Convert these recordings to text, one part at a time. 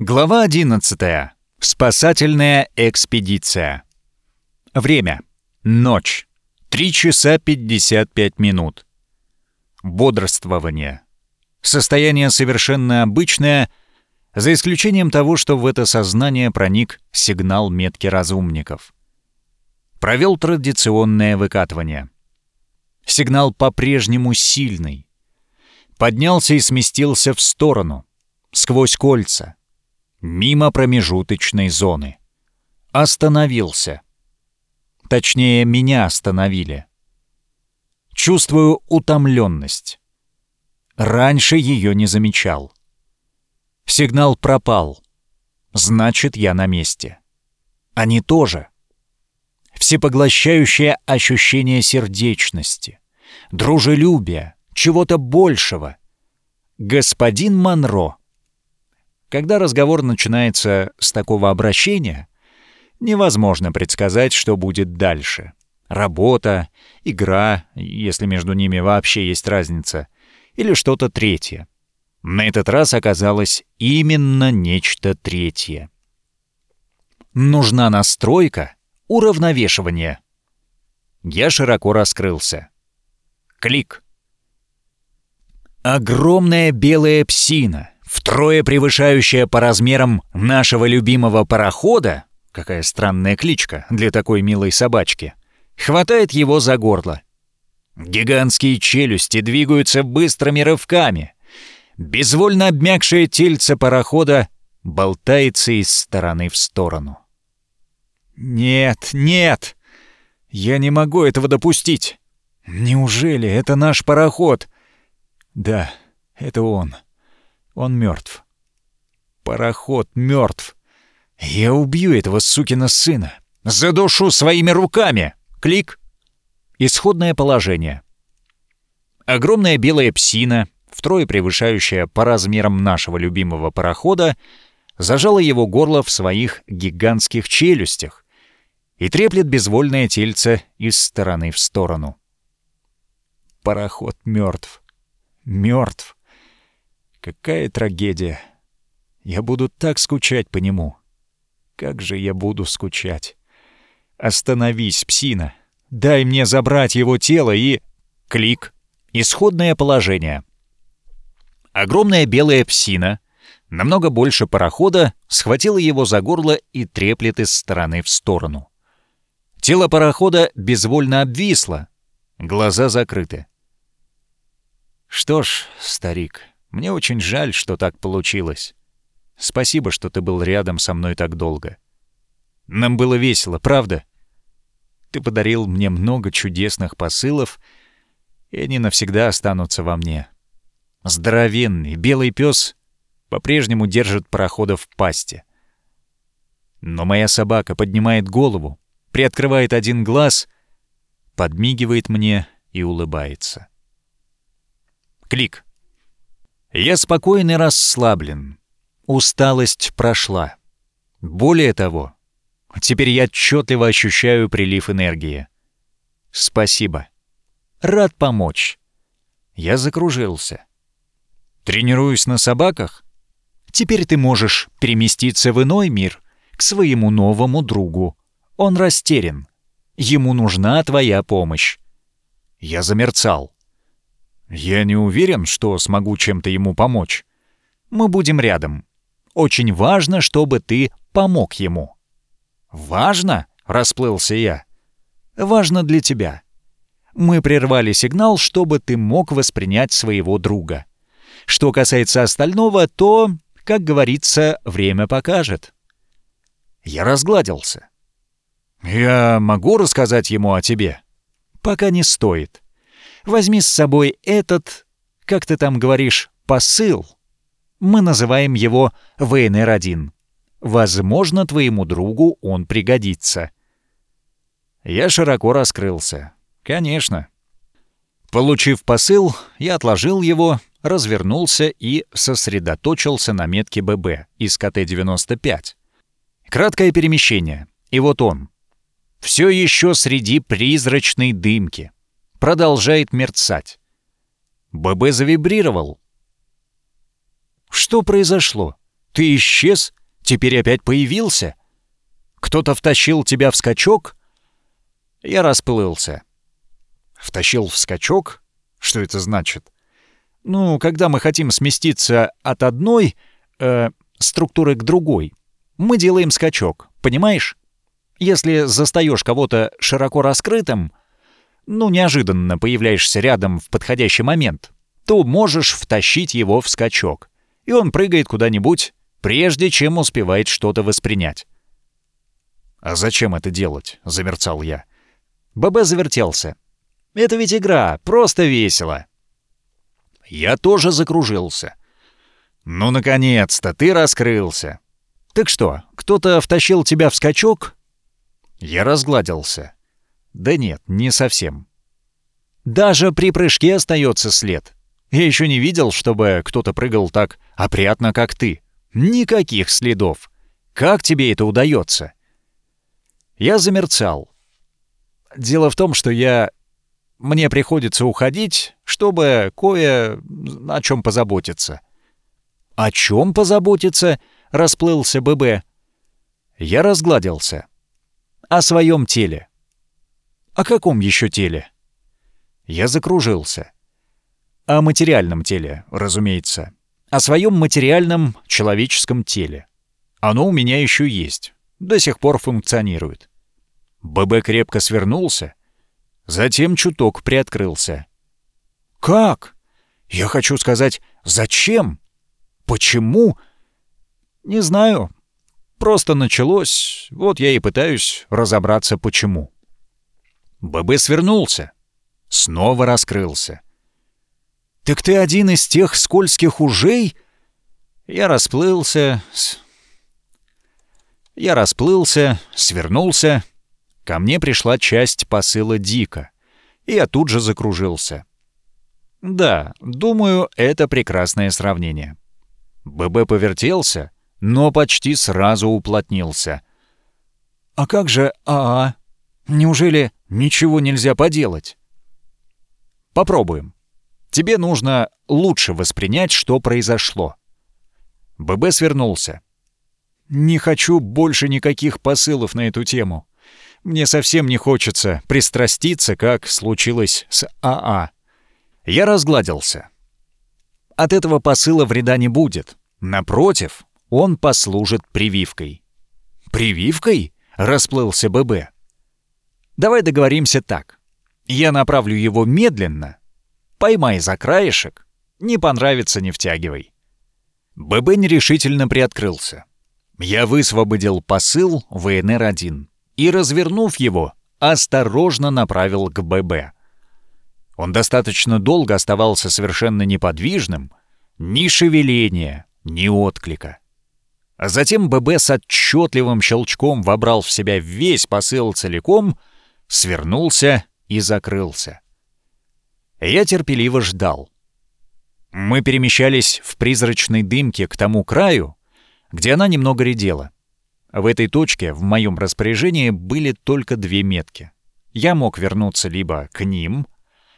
Глава 11. Спасательная экспедиция. Время. Ночь. 3 часа 55 минут. Бодрствование. Состояние совершенно обычное, за исключением того, что в это сознание проник сигнал метки разумников. Провел традиционное выкатывание. Сигнал по-прежнему сильный. Поднялся и сместился в сторону, сквозь кольца мимо промежуточной зоны. Остановился. Точнее, меня остановили. Чувствую утомленность. Раньше ее не замечал. Сигнал пропал. Значит, я на месте. Они тоже. Всепоглощающее ощущение сердечности, дружелюбия, чего-то большего. Господин Монро когда разговор начинается с такого обращения, невозможно предсказать, что будет дальше. Работа, игра, если между ними вообще есть разница, или что-то третье. На этот раз оказалось именно нечто третье. Нужна настройка, уравновешивание. Я широко раскрылся. Клик. Огромная белая псина — втрое превышающая по размерам нашего любимого парохода, какая странная кличка для такой милой собачки, хватает его за горло. Гигантские челюсти двигаются быстрыми рывками. Безвольно обмякшее тельце парохода болтается из стороны в сторону. «Нет, нет! Я не могу этого допустить! Неужели это наш пароход?» «Да, это он». Он мертв. Пароход мертв. Я убью этого сукина сына. Задушу своими руками. Клик. Исходное положение. Огромная белая псина, втрое превышающая по размерам нашего любимого парохода, зажала его горло в своих гигантских челюстях и треплет безвольное тельце из стороны в сторону. Пароход мертв. Мертв. Какая трагедия. Я буду так скучать по нему. Как же я буду скучать. Остановись, псина. Дай мне забрать его тело и... Клик. Исходное положение. Огромная белая псина, намного больше парохода, схватила его за горло и треплет из стороны в сторону. Тело парохода безвольно обвисло, глаза закрыты. Что ж, старик, мне очень жаль, что так получилось. Спасибо, что ты был рядом со мной так долго. Нам было весело, правда? Ты подарил мне много чудесных посылов, и они навсегда останутся во мне. Здоровенный белый пес по-прежнему держит парохода в пасти. Но моя собака поднимает голову, приоткрывает один глаз, подмигивает мне и улыбается. Клик. Я спокоен расслаблен. Усталость прошла. Более того, теперь я отчетливо ощущаю прилив энергии. Спасибо. Рад помочь. Я закружился. Тренируюсь на собаках? Теперь ты можешь переместиться в иной мир, к своему новому другу. Он растерян. Ему нужна твоя помощь. Я замерцал. «Я не уверен, что смогу чем-то ему помочь. Мы будем рядом. Очень важно, чтобы ты помог ему». «Важно?» — расплылся я. «Важно для тебя. Мы прервали сигнал, чтобы ты мог воспринять своего друга. Что касается остального, то, как говорится, время покажет». Я разгладился. «Я могу рассказать ему о тебе?» «Пока не стоит. Возьми с собой этот, как ты там говоришь, посыл. Мы называем его ВНР-1. Возможно, твоему другу он пригодится. Я широко раскрылся. Конечно. Получив посыл, я отложил его, развернулся и сосредоточился на метке ББ из КТ-95. Краткое перемещение. И вот он. Все еще среди призрачной дымки продолжает мерцать. ББ завибрировал. «Что произошло? Ты исчез? Теперь опять появился? Кто-то втащил тебя в скачок?» Я расплылся. «Втащил в скачок? Что это значит?» «Ну, когда мы хотим сместиться от одной э, структуры к другой, мы делаем скачок, понимаешь? Если застаешь кого-то широко раскрытым, ну, неожиданно появляешься рядом в подходящий момент, то можешь втащить его в скачок, и он прыгает куда-нибудь, прежде чем успевает что-то воспринять. «А зачем это делать?» — замерцал я. ББ завертелся. «Это ведь игра, просто весело». Я тоже закружился. «Ну, наконец-то, ты раскрылся. Так что, кто-то втащил тебя в скачок?» Я разгладился. «Да нет, не совсем. Даже при прыжке остается след. Я еще не видел, чтобы кто-то прыгал так опрятно, как ты. Никаких следов. Как тебе это удается?» Я замерцал. Дело в том, что я... Мне приходится уходить, чтобы кое о чем позаботиться. «О чем позаботиться?» — расплылся ББ. Я разгладился. «О своем теле». «О каком еще теле?» Я закружился. «О материальном теле, разумеется. О своем материальном человеческом теле. Оно у меня еще есть. До сих пор функционирует. ББ крепко свернулся, затем чуток приоткрылся. «Как? Я хочу сказать, зачем? Почему?» «Не знаю. Просто началось, вот я и пытаюсь разобраться, почему». ББ свернулся, снова раскрылся. «Так ты один из тех скользких ужей?» Я расплылся... Я расплылся, свернулся Ко мне пришла часть посыла Дика, и я тут же закружился. Да, думаю, это прекрасное сравнение. ББ повертелся, но почти сразу уплотнился. «А как же АА? Неужели ничего нельзя поделать?» «Попробуем. Тебе нужно лучше воспринять, что произошло». ББ свернулся. «Не хочу больше никаких посылов на эту тему. Мне совсем не хочется пристраститься, как случилось с АА. А. Я разгладился. От этого посыла вреда не будет. Напротив, он послужит прививкой. «Прививкой?» — расплылся ББ. «Давай договоримся так. Я направлю его медленно. Поймай за краешек. Не понравится — не втягивай». ББ нерешительно приоткрылся. Я высвободил посыл ВНР-1 и, развернув его, осторожно направил к ББ. Он достаточно долго оставался совершенно неподвижным, ни шевеления, ни отклика. А затем ББ с отчетливым щелчком вобрал в себя весь посыл целиком, свернулся и закрылся. Я терпеливо ждал. Мы перемещались в призрачной дымке к тому краю, где она немного редела. В этой точке в моем распоряжении были только две метки. Я мог вернуться либо к ним,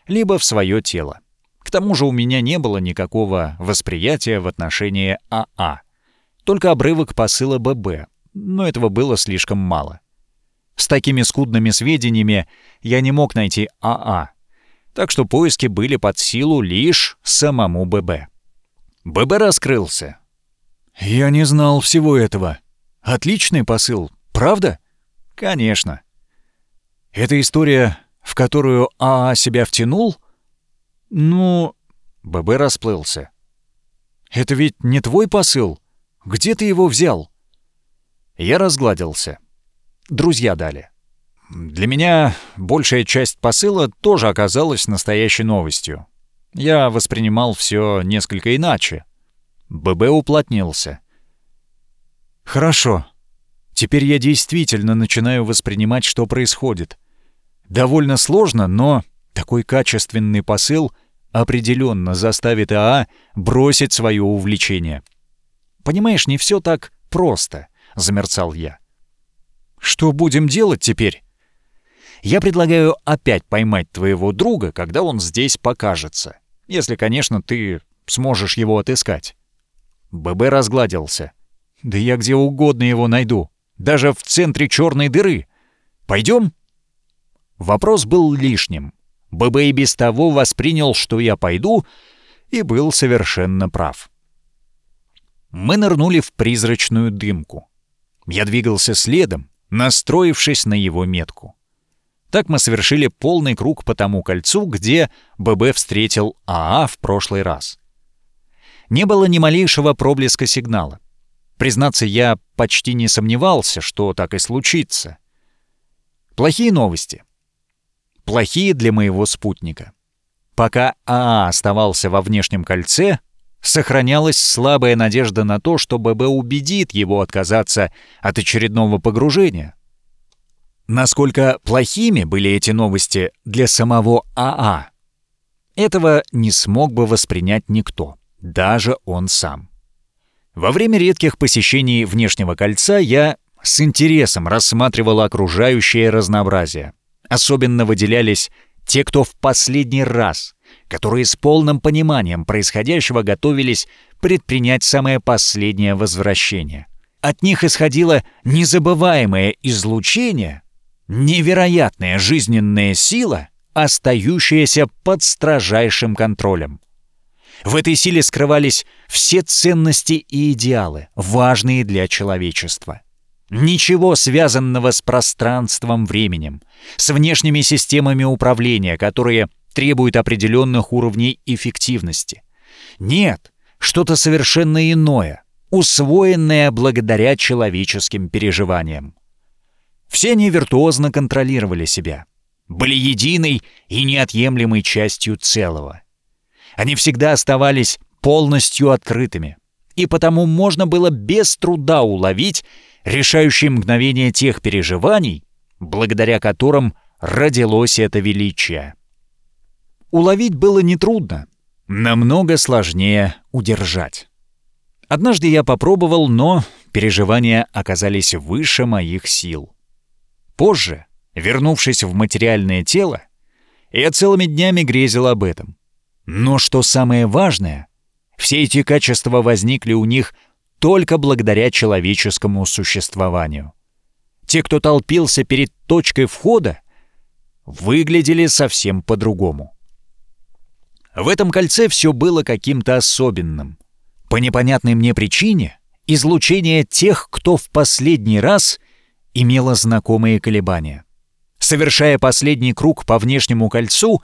либо в свое тело. К тому же у меня не было никакого восприятия в отношении АА. А. Только обрывок посыла ББ, но этого было слишком мало. С такими скудными сведениями я не мог найти АА, а. так что поиски были под силу лишь самому ББ. ББ раскрылся. «Я не знал всего этого», Отличный посыл, правда? Конечно. Это история, в которую АА себя втянул? Ну, ББ расплылся. Это ведь не твой посыл? Где ты его взял? Я разгладился. Друзья дали. Для меня большая часть посыла тоже оказалась настоящей новостью. Я воспринимал все несколько иначе. ББ уплотнился — Хорошо. Теперь я действительно начинаю воспринимать, что происходит. Довольно сложно, но такой качественный посыл определенно заставит АА бросить свое увлечение. Понимаешь, не все так просто, замерцал я. Что будем делать теперь? Я предлагаю опять поймать твоего друга, когда он здесь покажется. Если, конечно, ты сможешь его отыскать. ББ разгладился. Да я где угодно его найду. Даже в центре черной дыры. Пойдем? Вопрос был лишним. ББ и без того воспринял, что я пойду, и был совершенно прав. Мы нырнули в призрачную дымку. Я двигался следом, настроившись на его метку. Так мы совершили полный круг по тому кольцу, где ББ встретил АА в прошлый раз. Не было ни малейшего проблеска сигнала. Признаться, я почти не сомневался, что так и случится. Плохие новости. Плохие для моего спутника. Пока АА оставался во внешнем кольце, сохранялась слабая надежда на то, что ББ убедит его отказаться от очередного погружения. Насколько плохими были эти новости для самого АА, этого не смог бы воспринять никто, даже он сам. Во время редких посещений внешнего кольца я с интересом рассматривал окружающее разнообразие. Особенно выделялись те, кто в последний раз, которые с полным пониманием происходящего готовились предпринять самое последнее возвращение. От них исходило незабываемое излучение, невероятная жизненная сила, остающаяся под строжайшим контролем. В этой силе скрывались все ценности и идеалы, важные для человечества. Ничего связанного с пространством-временем, с внешними системами управления, которые требуют определенных уровней эффективности. Нет, что-то совершенно иное, усвоенное благодаря человеческим переживаниям. Все они виртуозно контролировали себя, были единой и неотъемлемой частью целого. Они всегда оставались полностью открытыми, и потому можно было без труда уловить решающие мгновения тех переживаний, благодаря которым родилось это величие. Уловить было нетрудно, намного сложнее удержать. Однажды я попробовал, но переживания оказались выше моих сил. Позже, вернувшись в материальное тело, я целыми днями грезил об этом. Но что самое важное, все эти качества возникли у них только благодаря человеческому существованию. Те, кто толпился перед точкой входа, выглядели совсем по-другому. В этом кольце все было каким-то особенным. По непонятной мне причине излучение тех, кто в последний раз имело знакомые колебания. Совершая последний круг по внешнему кольцу,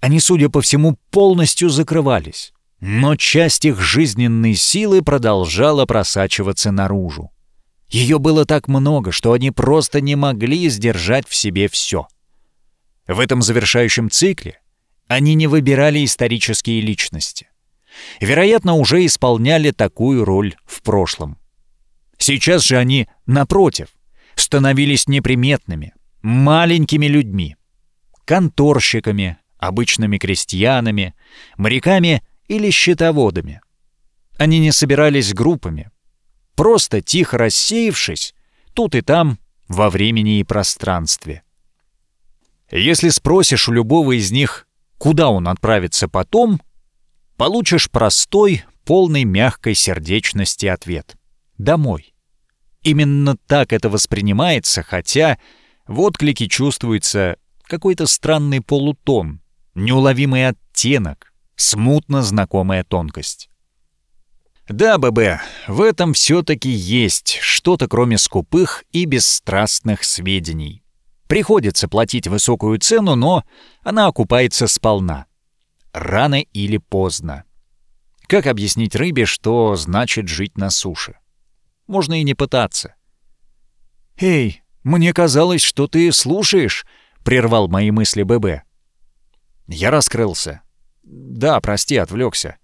они, судя по всему, полностью закрывались но часть их жизненной силы продолжала просачиваться наружу. Ее было так много, что они просто не могли сдержать в себе все. В этом завершающем цикле они не выбирали исторические личности. Вероятно, уже исполняли такую роль в прошлом. Сейчас же они, напротив, становились неприметными, маленькими людьми, конторщиками, обычными крестьянами, моряками или счетоводами. Они не собирались группами, просто тихо рассеявшись тут и там во времени и пространстве. Если спросишь у любого из них, куда он отправится потом, получишь простой, полный мягкой сердечности ответ — «домой». Именно так это воспринимается, хотя в отклике чувствуется какой-то странный полутон, неуловимый оттенок, смутно знакомая тонкость. Да, ББ, в этом все-таки есть что-то кроме скупых и бесстрастных сведений. Приходится платить высокую цену, но она окупается сполна. Рано или поздно. Как объяснить рыбе, что значит жить на суше? Можно и не пытаться. «Эй, мне казалось, что ты слушаешь», — прервал мои мысли ББ. Я раскрылся. Да, прости, отвлекся.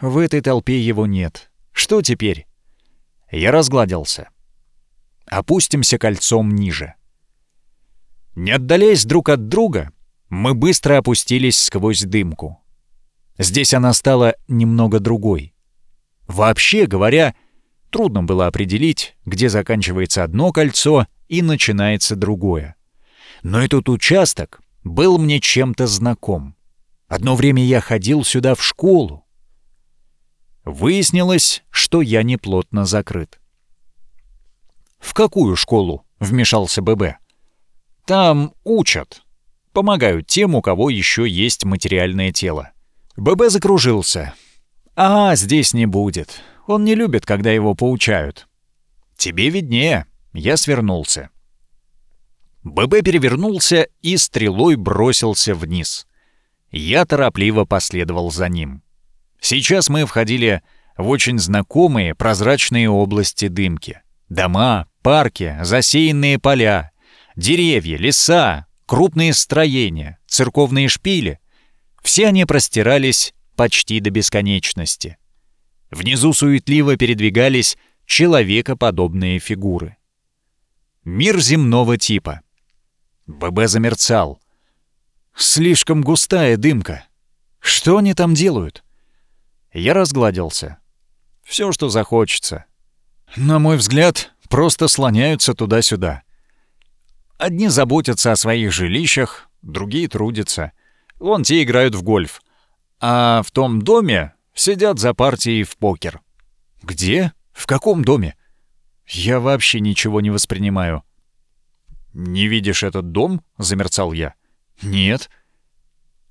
В этой толпе его нет. Что теперь? Я разгладился. Опустимся кольцом ниже. Не отдаляясь друг от друга, мы быстро опустились сквозь дымку. Здесь она стала немного другой. Вообще говоря, трудно было определить, где заканчивается одно кольцо и начинается другое. Но этот участок был мне чем-то знаком. Одно время я ходил сюда в школу. Выяснилось, что я неплотно закрыт. какую школу?» — вмешался ББ. «Там учат. Помогают тем, у кого еще есть материальное тело». ББ закружился. «А, здесь не будет. Он не любит, когда его поучают». «Тебе виднее». Я свернулся. ББ перевернулся и стрелой бросился вниз. Я торопливо последовал за ним. Сейчас мы входили в очень знакомые прозрачные области дымки. Дома, парки, засеянные поля, деревья, леса, крупные строения, церковные шпили. Все они простирались почти до бесконечности. Внизу суетливо передвигались человекоподобные фигуры. Мир земного типа. ББ замерцал. Слишком густая дымка. Что они там делают? Я разгладился. Все, что захочется. На мой взгляд, просто слоняются туда-сюда. Одни заботятся о своих жилищах, другие трудятся. Вон те играют в гольф. А в том доме сидят за партией в покер. Где? В каком доме? Я вообще ничего не воспринимаю. «Не видишь этот дом?» — замерцал я. «Нет».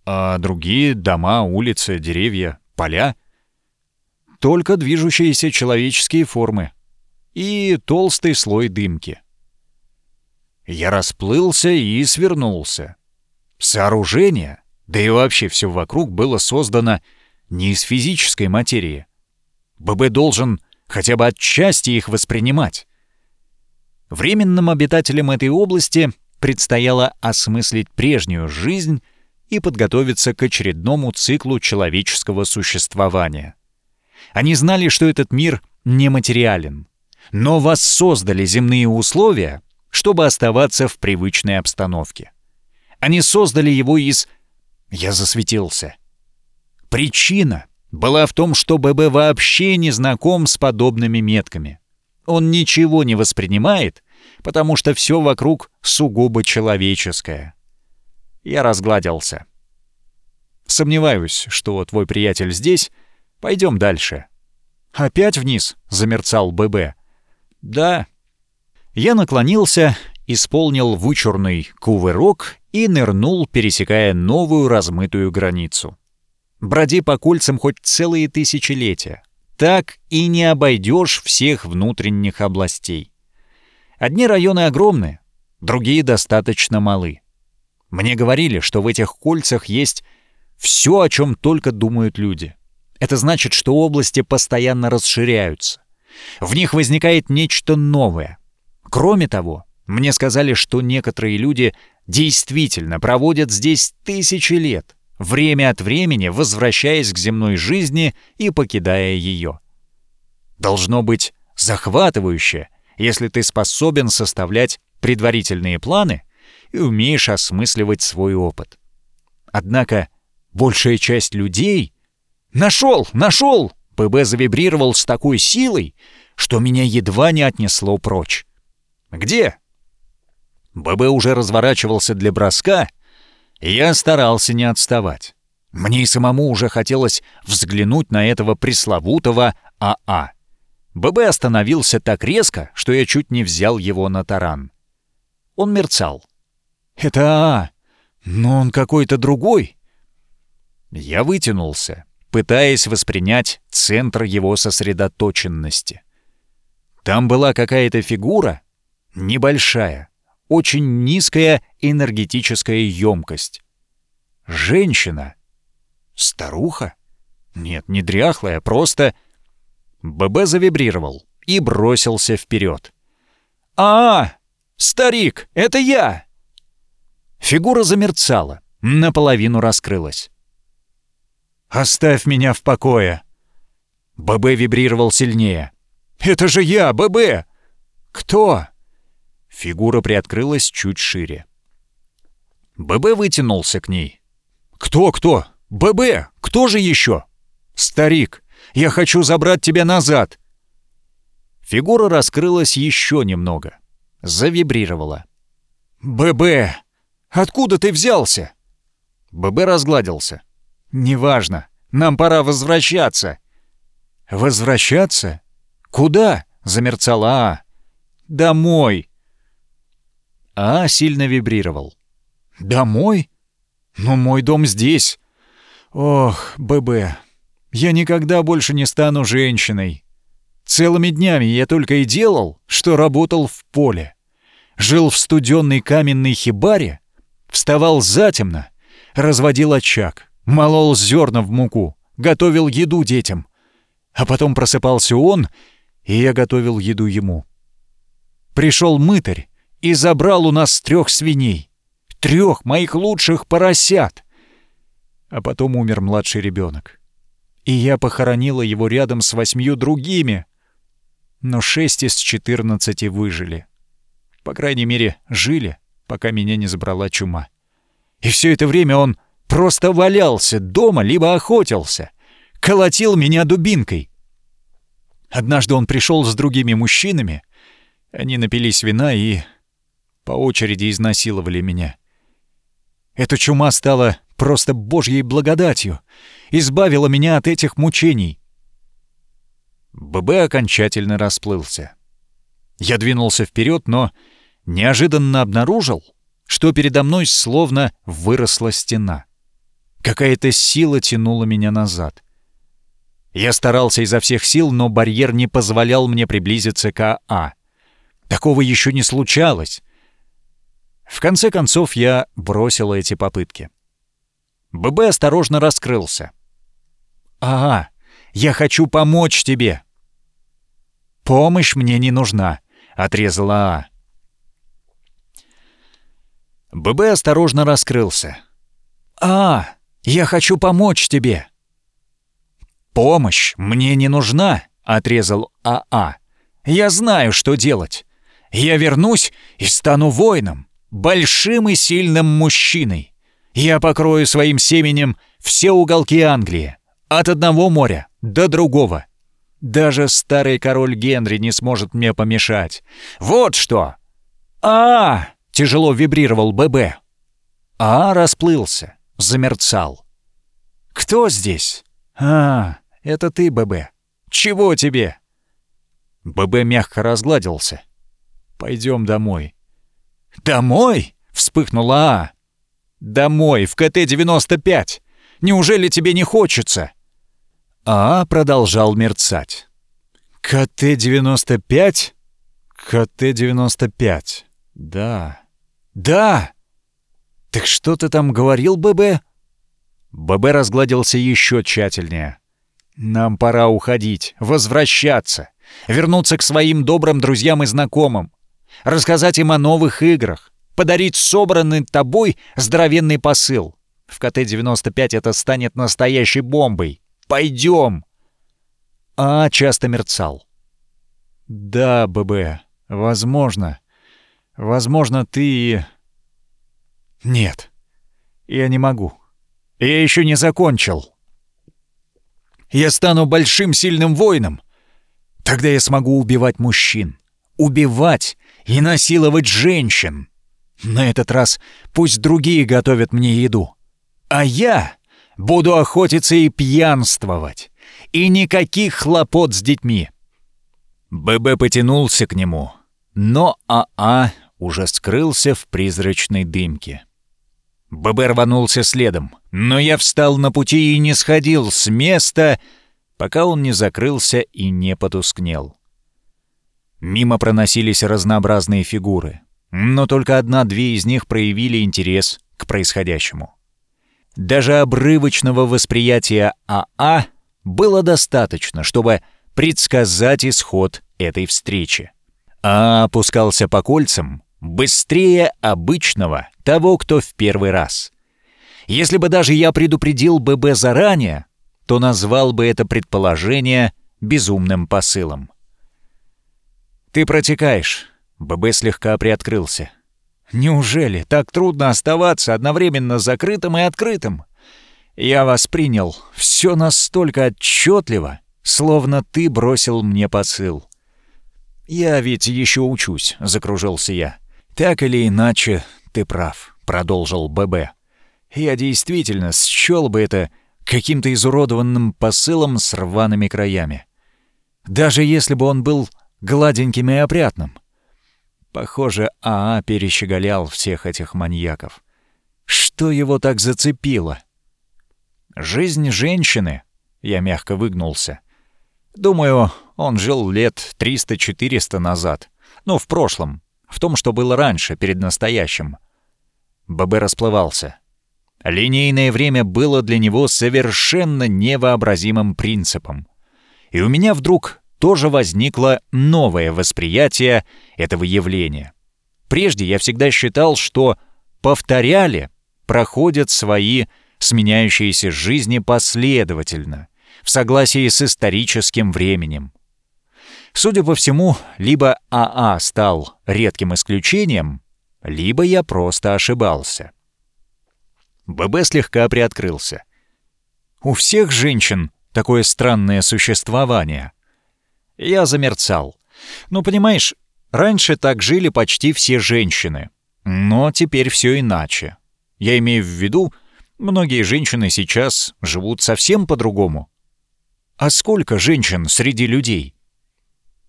«А другие дома, улицы, деревья, поля?» «Только движущиеся человеческие формы и толстый слой дымки». Я расплылся и свернулся. Сооружение, да и вообще все вокруг было создано не из физической материи. ББ должен хотя бы отчасти их воспринимать. Временным обитателям этой области предстояло осмыслить прежнюю жизнь и подготовиться к очередному циклу человеческого существования. Они знали, что этот мир нематериален, но воссоздали земные условия, чтобы оставаться в привычной обстановке. Они создали его из... Я засветился. Причина была в том, что ББ вообще не знаком с подобными метками. Он ничего не воспринимает, потому что все вокруг сугубо человеческое. Я разгладился. Сомневаюсь, что твой приятель здесь. Пойдем дальше. Опять вниз, замерцал ББ. Да. Я наклонился, исполнил вычурный кувырок и нырнул, пересекая новую размытую границу. Броди по кольцам хоть целые тысячелетия так и не обойдешь всех внутренних областей. Одни районы огромны, другие достаточно малы. Мне говорили, что в этих кольцах есть все, о чем только думают люди. Это значит, что области постоянно расширяются. В них возникает нечто новое. Кроме того, мне сказали, что некоторые люди действительно проводят здесь тысячи лет время от времени возвращаясь к земной жизни и покидая ее. Должно быть захватывающе, если ты способен составлять предварительные планы и умеешь осмысливать свой опыт. Однако большая часть людей... «Нашел! Нашел!» ПБ завибрировал с такой силой, что меня едва не отнесло прочь. «Где?» ББ уже разворачивался для броска, я старался не отставать. Мне и самому уже хотелось взглянуть на этого пресловутого АА. ББ остановился так резко, что я чуть не взял его на таран. Он мерцал. «Это АА, но он какой-то другой». Я вытянулся, пытаясь воспринять центр его сосредоточенности. Там была какая-то фигура, небольшая, очень низкая энергетическая емкость. Женщина. Старуха? Нет, не дряхлая, просто... ББ завибрировал и бросился вперед. а, -а Старик, это я!» Фигура замерцала, наполовину раскрылась. «Оставь меня в покое!» ББ вибрировал сильнее. «Это же я, ББ!» «Кто?» Фигура приоткрылась чуть шире. ББ вытянулся к ней. «Кто, кто? ББ! Кто же еще?» «Старик, я хочу забрать тебя назад!» Фигура раскрылась еще немного. Завибрировала. «ББ! Откуда ты взялся?» ББ разгладился. «Неважно. Нам пора возвращаться». «Возвращаться? Куда?» — замерцала А. Домой!» А сильно вибрировал. «Домой? Но мой дом здесь. Ох, ББ, я никогда больше не стану женщиной. Целыми днями я только и делал, что работал в поле. Жил в студенной каменной хибаре, вставал затемно, разводил очаг, молол зерна в муку, готовил еду детям. А потом просыпался он, и я готовил еду ему. Пришел мытарь и забрал у нас трех свиней, трех моих лучших поросят. А потом умер младший ребенок. И я похоронила его рядом с восьмью другими. Но шесть из четырнадцати выжили. По крайней мере, жили, пока меня не забрала чума. И все это время он просто валялся дома, либо охотился. Колотил меня дубинкой. Однажды он пришел с другими мужчинами. Они напились вина и по очереди изнасиловали меня. Эта чума стала просто божьей благодатью, избавила меня от этих мучений. ББ окончательно расплылся. Я двинулся вперед, но неожиданно обнаружил, что передо мной словно выросла стена. Какая-то сила тянула меня назад. Я старался изо всех сил, но барьер не позволял мне приблизиться к АА. Такого еще не случалось. В конце концов, я бросил эти попытки. ББ осторожно раскрылся. «Ага, я хочу помочь тебе!» «Помощь мне не нужна», — отрезала Аа. ББ осторожно раскрылся. «А, я хочу помочь тебе!» «Помощь мне не нужна», — отрезал АА. «Я знаю, что делать. Я вернусь и стану воином, большим и сильным мужчиной. Я покрою своим семенем все уголки Англии, от одного моря до другого. Даже старый король Генри не сможет мне помешать. Вот что!» а, -а, -а Тяжело вибрировал ББ. А расплылся, замерцал. «Кто здесь?» «А, это ты, ББ. Чего тебе?» ББ мягко разгладился. «Пойдем домой». «Домой?» — вспыхнула А. «Домой, в КТ-95. Неужели тебе не хочется?» А продолжал мерцать. «КТ-95? КТ-95. Да. Да! Так что ты там говорил, ББ?» ББ разгладился еще тщательнее. «Нам пора уходить, возвращаться, вернуться к своим добрым друзьям и знакомым, рассказать им о новых играх, подарить собранный тобой здоровенный посыл. В КТ-95 это станет настоящей бомбой. Пойдем!» А часто мерцал. «Да, ББ, возможно. Возможно, ты... Нет, я не могу. Я еще не закончил. Я стану большим сильным воином. Тогда я смогу убивать мужчин. Убивать и насиловать женщин. На этот раз пусть другие готовят мне еду. А я буду охотиться и пьянствовать. И никаких хлопот с детьми. ББ потянулся к нему, но АА уже скрылся в призрачной дымке. ББ рванулся следом, но я встал на пути и не сходил с места, пока он не закрылся и не потускнел. Мимо проносились разнообразные фигуры, но только одна-две из них проявили интерес к происходящему. Даже обрывочного восприятия АА было достаточно, чтобы предсказать исход этой встречи. А опускался по кольцам, Быстрее обычного того, кто в первый раз. Если бы даже я предупредил ББ заранее, то назвал бы это предположение безумным посылом. «Ты протекаешь», — ББ слегка приоткрылся. «Неужели так трудно оставаться одновременно закрытым и открытым? Я воспринял все настолько отчетливо, словно ты бросил мне посыл». «Я ведь еще учусь», — закружился я. «Так или иначе, ты прав», — продолжил ББ. «Я действительно счел бы это каким-то изуродованным посылом с рваными краями. Даже если бы он был гладеньким и опрятным. Похоже, Аа перещеголял всех этих маньяков. Что его так зацепило? Жизнь женщины. Я мягко выгнулся. Думаю, он жил лет 300-400 назад. Ну, в прошлом. В том, что было раньше, перед настоящим. ББ расплывался. Линейное время было для него совершенно невообразимым принципом. И у меня вдруг тоже возникло новое восприятие этого явления. Прежде я всегда считал, что повторяли проходят свои сменяющиеся жизни последовательно, в согласии с историческим временем. Судя по всему, либо АА стал редким исключением, либо я просто ошибался. ББ слегка приоткрылся. У всех женщин такое странное существование. Я замерцал. Ну, понимаешь, раньше так жили почти все женщины. Но теперь все иначе. Я имею в виду, многие женщины сейчас живут совсем по-другому. А сколько женщин среди людей?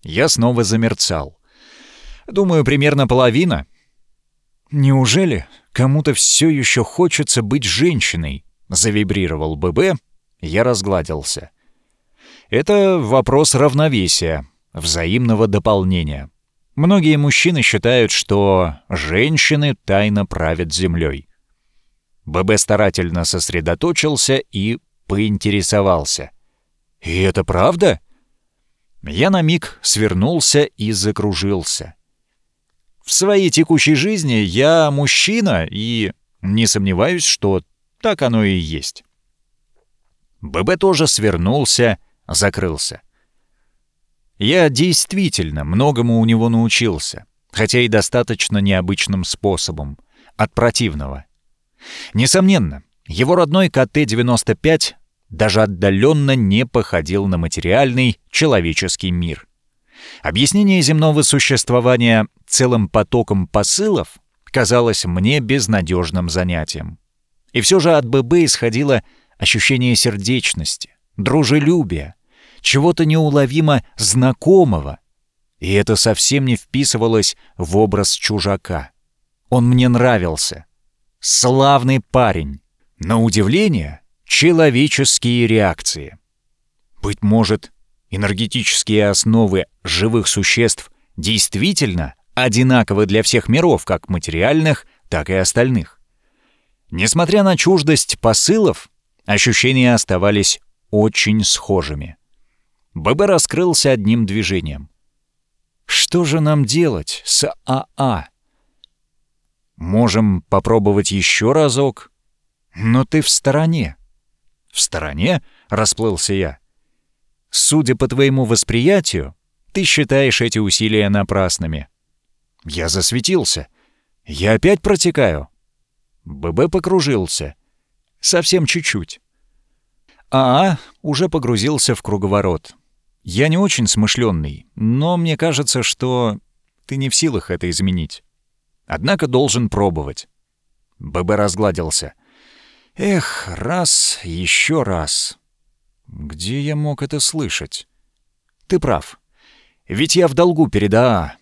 Я снова замерцал. Думаю, примерно половина. Неужели Кому-то все еще хочется быть женщиной. Завибрировал ББ, я разгладился. Это вопрос равновесия, взаимного дополнения. Многие мужчины считают, что женщины тайно правят землей. ББ старательно сосредоточился и поинтересовался. «И это правда?» Я на миг свернулся и закружился. В своей текущей жизни я мужчина и не сомневаюсь, что так оно и есть. ББ тоже свернулся, закрылся. Я действительно многому у него научился, хотя и достаточно необычным способом, от противного. Несомненно, его родной КТ-95 даже отдаленно не походил на материальный человеческий мир. Объяснение земного существования целым потоком посылов казалось мне безнадежным занятием. И все же от ББ исходило ощущение сердечности, дружелюбия, чего-то неуловимо знакомого. И это совсем не вписывалось в образ чужака. Он мне нравился. Славный парень. На удивление, человеческие реакции. Быть может, энергетические основы живых существ действительно одинаковы для всех миров, как материальных, так и остальных. Несмотря на чуждость посылов, ощущения оставались очень схожими. ББ раскрылся одним движением. «Что же нам делать с АА?» «Можем попробовать еще разок?» «Но ты в стороне». «В стороне?» — расплылся я. «Судя по твоему восприятию, ты считаешь эти усилия напрасными. Я засветился. Я опять протекаю. ББ покружился. Совсем чуть-чуть. АА уже погрузился в круговорот. Я не очень смышленный, но мне кажется, что ты не в силах это изменить. Однако должен пробовать. ББ разгладился. Эх, раз, еще раз. Где я мог это слышать? Ты прав. Ведь я в долгу перед АА.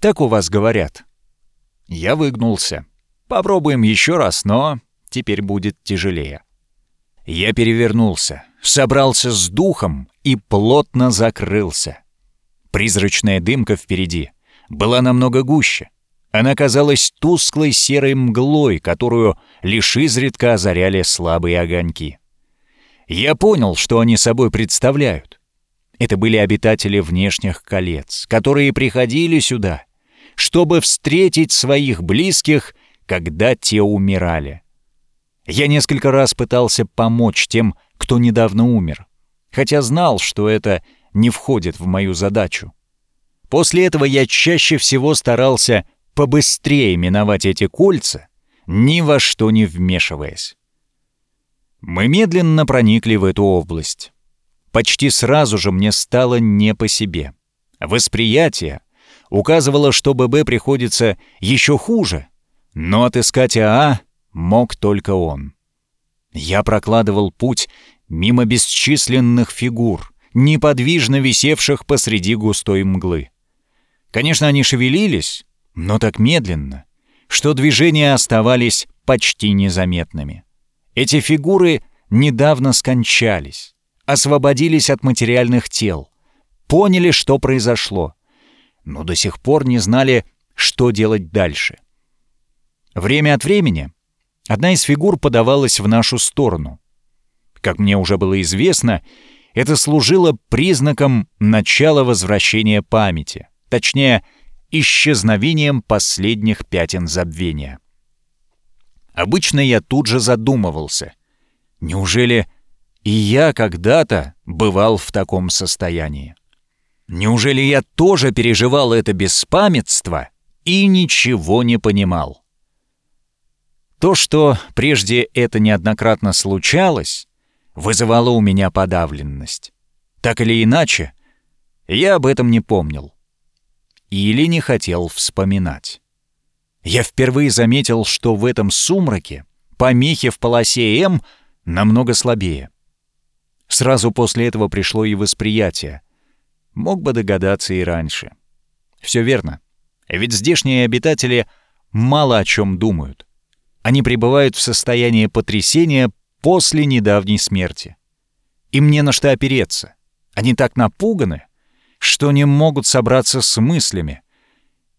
Так у вас говорят. Я выгнулся. Попробуем еще раз, но теперь будет тяжелее. Я перевернулся, собрался с духом и плотно закрылся. Призрачная дымка впереди была намного гуще. Она казалась тусклой серой мглой, которую лишь изредка озаряли слабые огоньки. Я понял, что они собой представляют. Это были обитатели внешних колец, которые приходили сюда, чтобы встретить своих близких, когда те умирали. Я несколько раз пытался помочь тем, кто недавно умер, хотя знал, что это не входит в мою задачу. После этого я чаще всего старался побыстрее миновать эти кольца, ни во что не вмешиваясь. Мы медленно проникли в эту область. Почти сразу же мне стало не по себе. Восприятие указывало, что ББ приходится еще хуже, но отыскать АА мог только он. Я прокладывал путь мимо бесчисленных фигур, неподвижно висевших посреди густой мглы. Конечно, они шевелились, но так медленно, что движения оставались почти незаметными. Эти фигуры недавно скончались, освободились от материальных тел, поняли, что произошло, но до сих пор не знали, что делать дальше. Время от времени одна из фигур подавалась в нашу сторону. Как мне уже было известно, это служило признаком начала возвращения памяти, точнее, исчезновением последних пятен забвения. Обычно я тут же задумывался. Неужели и я когда-то бывал в таком состоянии? Неужели я тоже переживал это беспамятство и ничего не понимал? То, что прежде это неоднократно случалось, вызывало у меня подавленность. Так или иначе, я об этом не помнил. Или не хотел вспоминать. Я впервые заметил, что в этом сумраке помехи в полосе М намного слабее. Сразу после этого пришло и восприятие. Мог бы догадаться и раньше. Все верно. Ведь здешние обитатели мало о чем думают. Они пребывают в состоянии потрясения после недавней смерти. Им не на что опереться. Они так напуганы, что не могут собраться с мыслями,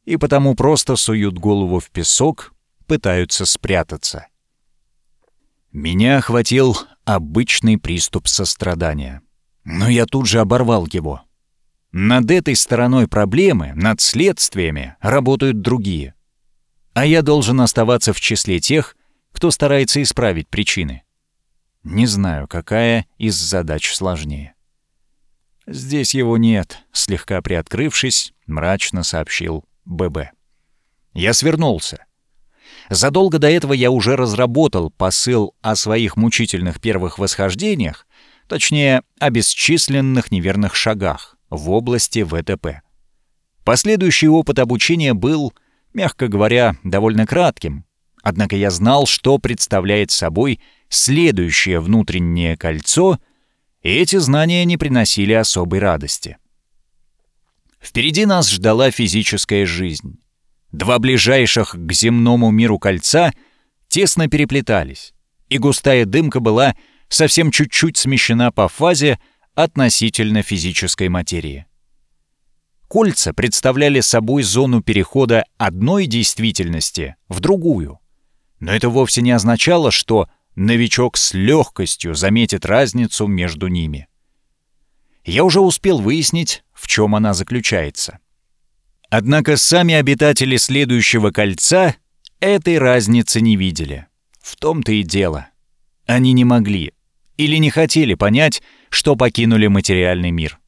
и потому просто суют голову в песок, пытаются спрятаться. Меня охватил обычный приступ сострадания. Но я тут же оборвал его. Над этой стороной проблемы, над следствиями работают другие. А я должен оставаться в числе тех, кто старается исправить причины. Не знаю, какая из задач сложнее. «Здесь его нет», — слегка приоткрывшись, мрачно сообщил ББ. Я свернулся. Задолго до этого я уже разработал посыл о своих мучительных первых восхождениях, точнее, о бесчисленных неверных шагах в области ВТП. Последующий опыт обучения был, мягко говоря, довольно кратким, однако я знал, что представляет собой следующее внутреннее кольцо, и эти знания не приносили особой радости. Впереди нас ждала физическая жизнь. Два ближайших к земному миру кольца тесно переплетались, и густая дымка была совсем чуть-чуть смещена по фазе относительно физической материи. Кольца представляли собой зону перехода одной действительности в другую. Но это вовсе не означало, что новичок с легкостью заметит разницу между ними. Я уже успел выяснить, в чем она заключается. Однако сами обитатели следующего кольца этой разницы не видели. В том-то и дело. Они не могли или не хотели понять, что покинули материальный мир.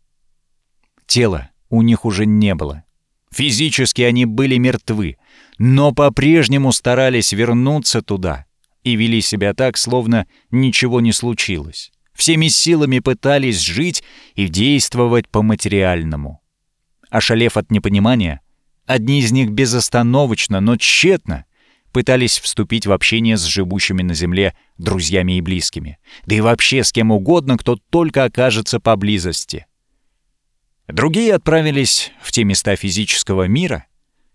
Тела у них уже не было. Физически они были мертвы, но по-прежнему старались вернуться туда и вели себя так, словно ничего не случилось. Всеми силами пытались жить и действовать по-материальному. Ошалев от непонимания, одни из них безостановочно, но тщетно пытались вступить в общение с живущими на Земле друзьями и близкими, да и вообще с кем угодно, кто только окажется поблизости. Другие отправились в те места физического мира,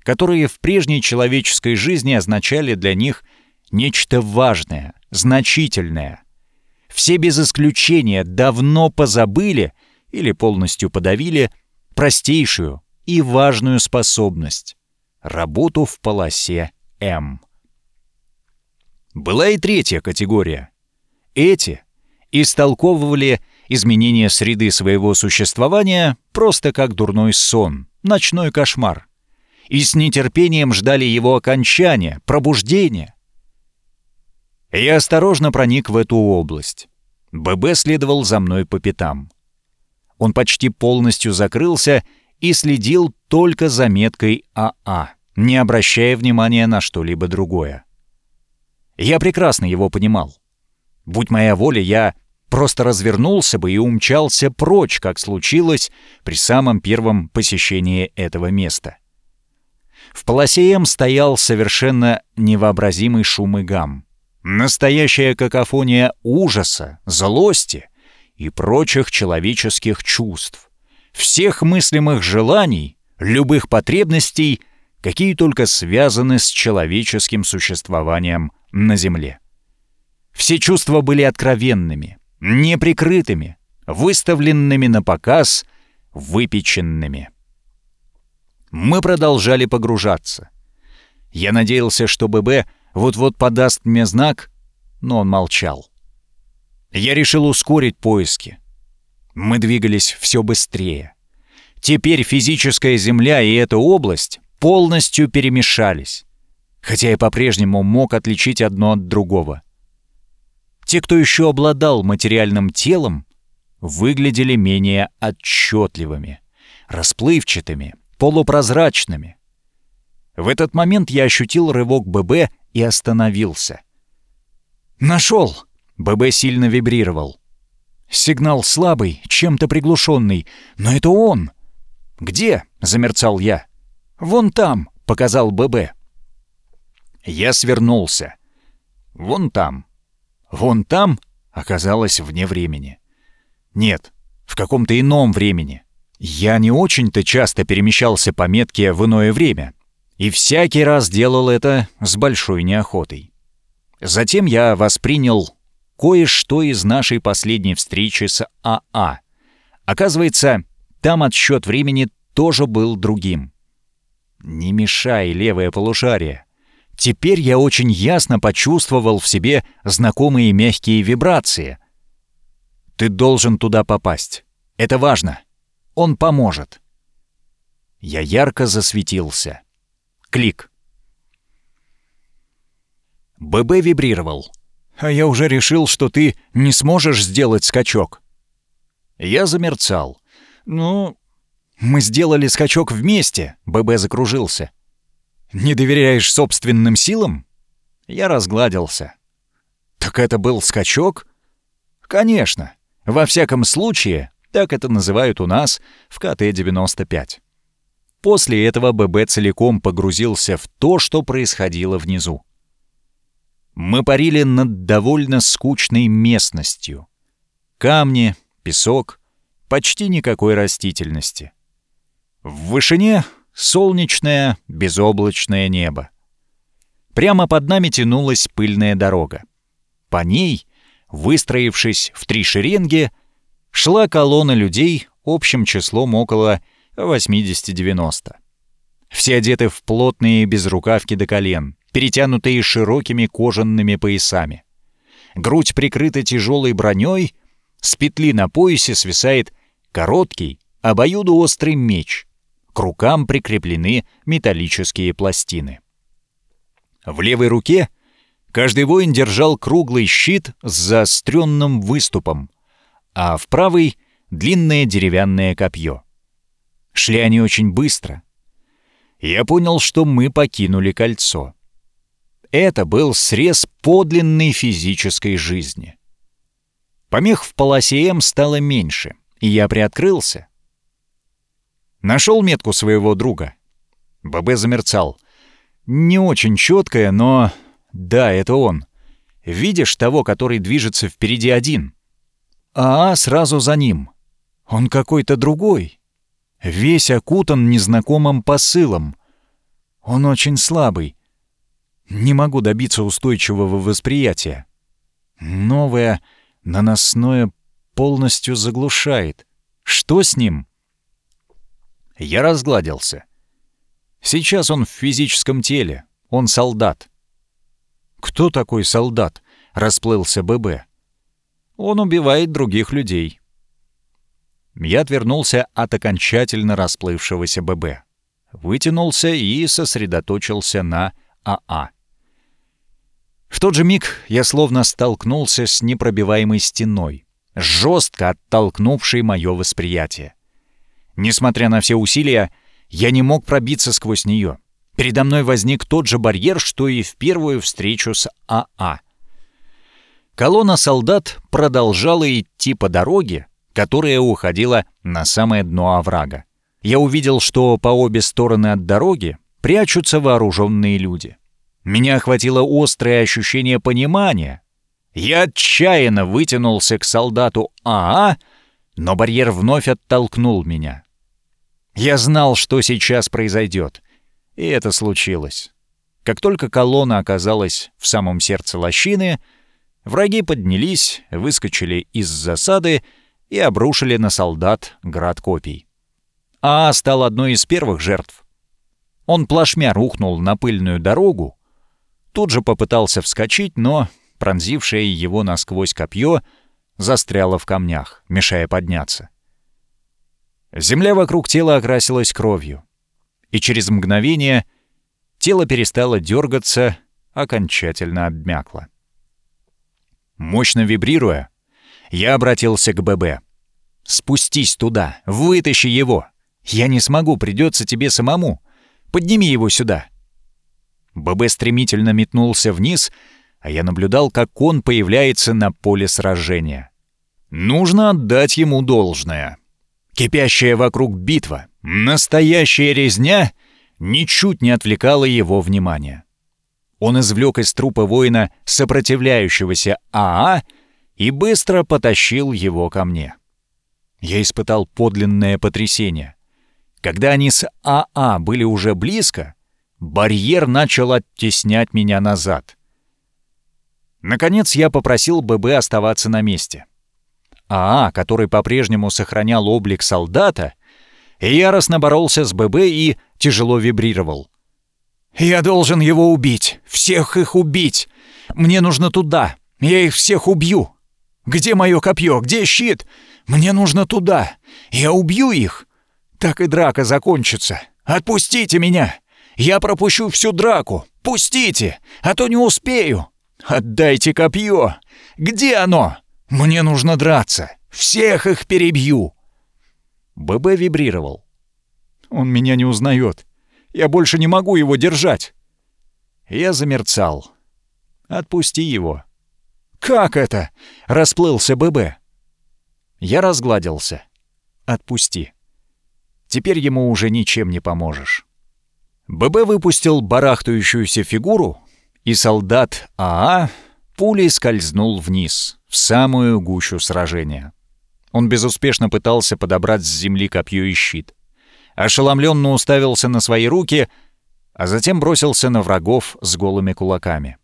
которые в прежней человеческой жизни означали для них нечто важное, значительное. Все без исключения давно позабыли или полностью подавили простейшую и важную способность — работу в полосе М. Была и третья категория. Эти истолковывали изменение среды своего существования просто как дурной сон, ночной кошмар, и с нетерпением ждали его окончания, пробуждения. Я осторожно проник в эту область. ББ следовал за мной по пятам. Он почти полностью закрылся и следил только за меткой АА, не обращая внимания на что-либо другое. Я прекрасно его понимал. Будь моя воля, я просто развернулся бы и умчался прочь, как случилось при самом первом посещении этого места. В полосе М стоял совершенно невообразимый шум и гам. Настоящая какофония ужаса, злости и прочих человеческих чувств. Всех мыслимых желаний, любых потребностей, какие только связаны с человеческим существованием на Земле. Все чувства были откровенными, неприкрытыми, выставленными на показ, выпеченными. Мы продолжали погружаться. Я надеялся, что ББ вот-вот подаст мне знак, но он молчал. Я решил ускорить поиски. Мы двигались все быстрее. Теперь физическая Земля и эта область полностью перемешались, хотя я по-прежнему мог отличить одно от другого. Те, кто еще обладал материальным телом, выглядели менее отчетливыми, расплывчатыми, полупрозрачными. В этот момент я ощутил рывок ББ и остановился. «Нашел!» — ББ сильно вибрировал. Сигнал слабый, чем-то приглушенный, но это он. «Где?» — замерцал я. «Вон там», — показал ББ. Я свернулся. «Вон там». «Вон там» оказалось вне времени. Нет, в каком-то ином времени. Я не очень-то часто перемещался по метке в иное время, и всякий раз делал это с большой неохотой. Затем я воспринял кое-что из нашей последней встречи с АА. А. Оказывается, там отсчет времени тоже был другим. Не мешай, левое полушарие. Теперь я очень ясно почувствовал в себе знакомые мягкие вибрации. Ты должен туда попасть. Это важно. Он поможет. Я ярко засветился. Клик. ББ вибрировал. «А я уже решил, что ты не сможешь сделать скачок». Я замерцал. «Ну, мы сделали скачок вместе», — ББ закружился. «Не доверяешь собственным силам?» Я разгладился. «Так это был скачок?» «Конечно. Во всяком случае, так это называют у нас в КТ-95». После этого ББ целиком погрузился в то, что происходило внизу. Мы парили над довольно скучной местностью. Камни, песок, почти никакой растительности. В вышине солнечное, безоблачное небо. Прямо под нами тянулась пыльная дорога. По ней, выстроившись в три шеренги, шла колонна людей общим числом около 80-90. Все одеты в плотные безрукавки до колен, перетянутые широкими кожаными поясами. Грудь прикрыта тяжелой броней, с петли на поясе свисает короткий, обоюдоострый меч. К рукам прикреплены металлические пластины. В левой руке каждый воин держал круглый щит с заостренным выступом, а в правой — длинное деревянное копье. Шли они очень быстро. Я понял, что мы покинули кольцо. Это был срез подлинной физической жизни. Помех в полосе М стало меньше, и я приоткрылся. Нашел метку своего друга. ББ замерцал. Не очень четкая, но... Да, это он. Видишь того, который движется впереди один? А, -а сразу за ним. Он какой-то другой весь окутан незнакомым посылом. Он очень слабый. Не могу добиться устойчивого восприятия. Новое, наносное полностью заглушает. Что с ним? Я разгладился. Сейчас он в физическом теле. Он солдат. «Кто такой солдат?» — расплылся ББ. «Он убивает других людей. Я отвернулся от окончательно расплывшегося ББ. Вытянулся и сосредоточился на АА. А. В тот же миг я словно столкнулся с непробиваемой стеной, жестко оттолкнувшей мое восприятие. Несмотря на все усилия, я не мог пробиться сквозь нее. Передо мной возник тот же барьер, что и в первую встречу с АА. Колонна солдат продолжала идти по дороге, которая уходила на самое дно оврага. Я увидел, что по обе стороны от дороги прячутся вооруженные люди. Меня охватило острое ощущение понимания. Я отчаянно вытянулся к солдату АА, но барьер вновь оттолкнул меня. Я знал, что сейчас произойдет. И это случилось. Как только колонна оказалась в самом сердце лощины, враги поднялись, выскочили из засады и обрушили на солдат град копий. А стал одной из первых жертв. Он плашмя рухнул на пыльную дорогу, тут же попытался вскочить, но пронзившее его насквозь копье застряло в камнях, мешая подняться. Земля вокруг тела окрасилась кровью, и через мгновение тело перестало дергаться, окончательно обмякло. Мощно вибрируя, я обратился к ББ. «Спустись туда, вытащи его. Я не смогу, придется тебе самому. Подними его сюда». ББ стремительно метнулся вниз, а я наблюдал, как он появляется на поле сражения. Нужно отдать ему должное. Кипящая вокруг битва, настоящая резня ничуть не отвлекала его внимания. Он извлек из трупа воина сопротивляющегося АА и быстро потащил его ко мне. Я испытал подлинное потрясение. Когда они с АА были уже близко, барьер начал оттеснять меня назад. Наконец я попросил ББ оставаться на месте. АА, который по-прежнему сохранял облик солдата, яростно боролся с ББ и тяжело вибрировал. «Я должен его убить! Всех их убить! Мне нужно туда! Я их всех убью! Где мое копье? Где щит? Мне нужно туда! Я убью их! Так и драка закончится! Отпустите меня! Я пропущу всю драку! Пустите! А то не успею! Отдайте копье! Где оно? Мне нужно драться! Всех их перебью!» ББ вибрировал. «Он меня не узнает. Я больше не могу его держать!» Я замерцал. «Отпусти его!» «Как это?» — расплылся ББ. Я разгладился. «Отпусти. Теперь ему уже ничем не поможешь». ББ выпустил барахтающуюся фигуру, и солдат АА пулей скользнул вниз, в самую гущу сражения. Он безуспешно пытался подобрать с земли копье и щит. Ошеломленно уставился на свои руки, а затем бросился на врагов с голыми кулаками.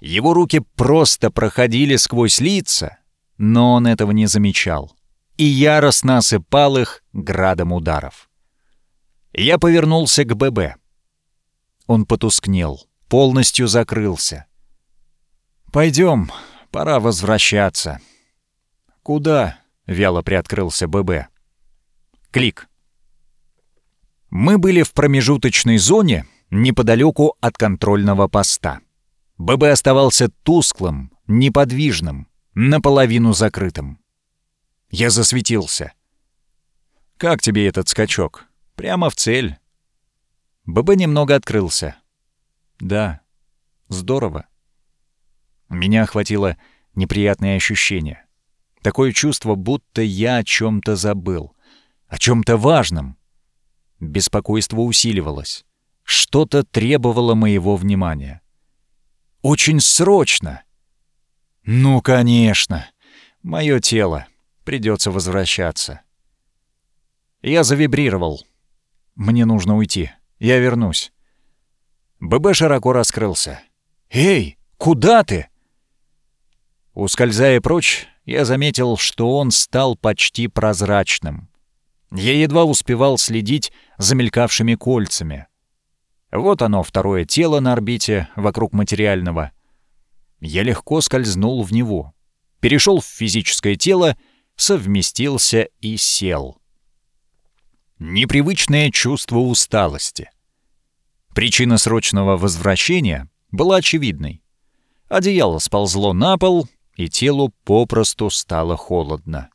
Его руки просто проходили сквозь лица, но он этого не замечал и яростно осыпал их градом ударов. Я повернулся к ББ. Он потускнел, полностью закрылся. «Пойдем, пора возвращаться». «Куда?» — вяло приоткрылся ББ. Клик. Мы были в промежуточной зоне неподалеку от контрольного поста. ББ оставался тусклым, неподвижным, наполовину закрытым. Я засветился. «Как тебе этот скачок? Прямо в цель». ББ немного открылся. «Да, здорово». Меня охватило неприятное ощущение. Такое чувство, будто я о чем-то забыл, о чем-то важном. Беспокойство усиливалось. Что-то требовало моего внимания. Очень срочно. Ну, конечно. Мое тело. Придется возвращаться. Я завибрировал. Мне нужно уйти. Я вернусь. ББ широко раскрылся. «Эй, куда ты?» Ускользая прочь, я заметил, что он стал почти прозрачным. Я едва успевал следить за мелькавшими кольцами. Вот оно, второе тело на орбите вокруг материального. Я легко скользнул в него, перешел в физическое тело, совместился и сел. Непривычное чувство усталости. Причина срочного возвращения была очевидной. Одеяло сползло на пол, и телу попросту стало холодно.